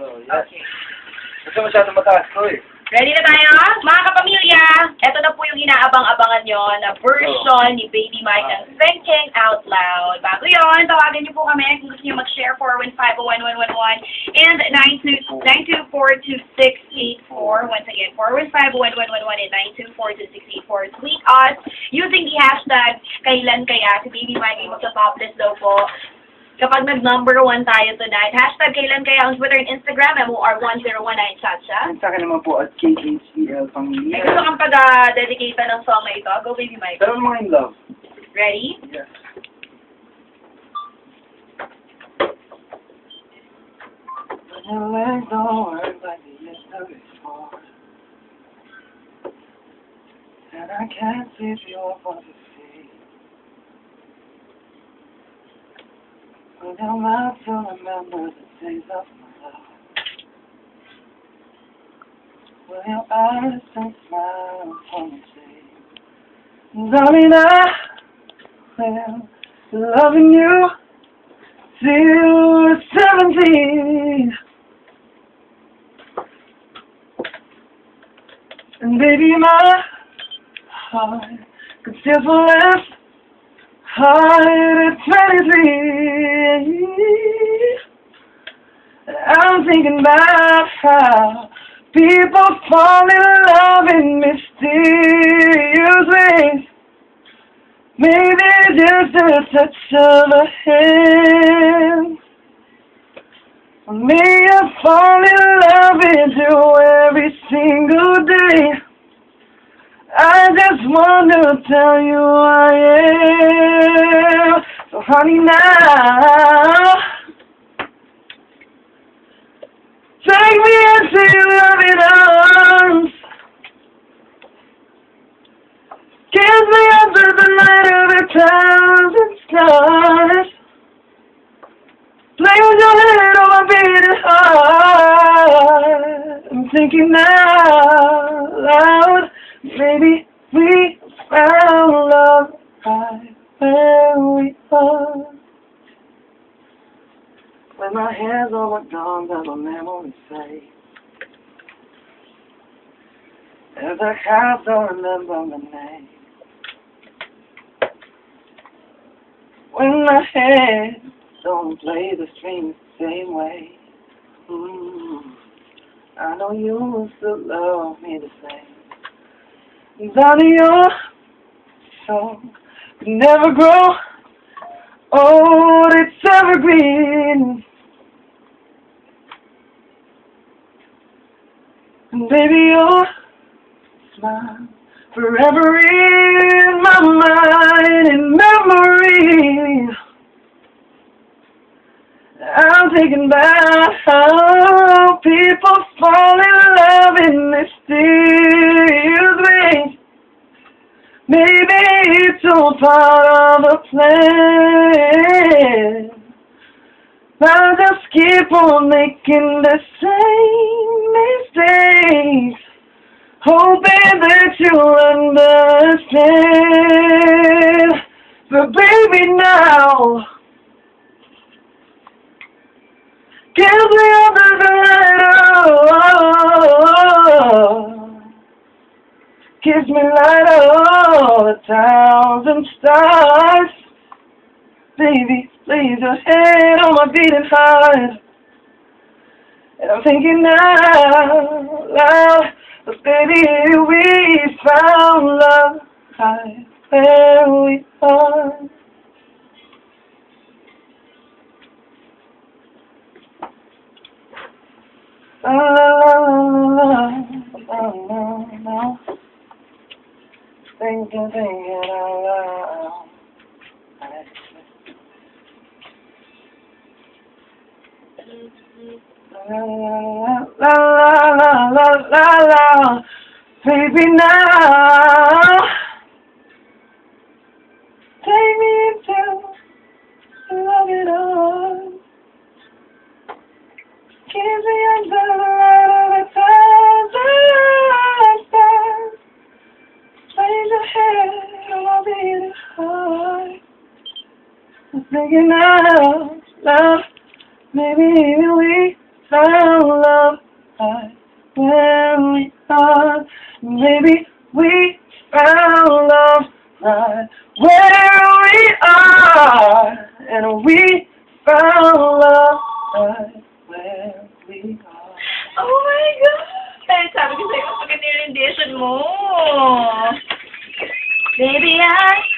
Yes. Kasi masyado mataas ko eh. Ready na tayo? Mga kapamilya, ito na po yung inaabang-abangan nyo na version ni Baby Mike ng Thinking Out Loud. Bago yon, tawagan niyo po kami kung gusto niyo mag-share 415-1111 and 924-2684. Once again, 415-1111 and 924-2684. Tweet us using the hashtag kailan kaya si Baby Mike ay magsa-topless daw po kapag nag-number one tayo tonight. Hashtag kailan kaya on Twitter and Instagram, MOR1019 Chacha. Sa akin naman po at KHCL May Pamilya. gusto kang pag-dedicate ng song na ito. Go, baby Mike. Pero mga in love. Ready? Yes. When your legs don't work like they used to before And I can't see your body feet When your mouth still remembers the days of my love Will your eyes still smile upon me, say Darling, I will loving you till seventeen. And baby, my heart could still fall less at twenty-three. I'm thinking about how people fall in love in mysterious ways. Maybe just a touch of a hand. May I fall in love with you every single day. I just want to tell you I am. Honey now, take me into your loving arms. Kiss me under the light of a thousand stars. Play with your head on my beating heart. I'm thinking out loud, baby, we found love right where we are. When my hands on my gun, that'll memory say. As I have to remember my name. When my hands don't play the strings the same way. Mm, I know you still love me the same. Darling, your song never grow old, it's evergreen. And baby, your smile forever in my mind and memory. I'm thinking about how people fall in love in mysterious ways. Maybe all part of a plan. I'll just keep on making the same mistakes. Hoping that you'll understand. But baby now, give me the light. Kiss me light of a thousand stars. Baby, lay your head on my beating heart. And I'm thinking out loud. But baby, we found love right where we are. La Thinking, thinking. La la la la la la baby now. Take me into the loving arms. Kiss me I'm thinking out loud, maybe we found love right where we are. Maybe we found love right where we are. And we found love right where we are. Oh my God! Sabi ko sa'yo, rendition mo. Baby, I...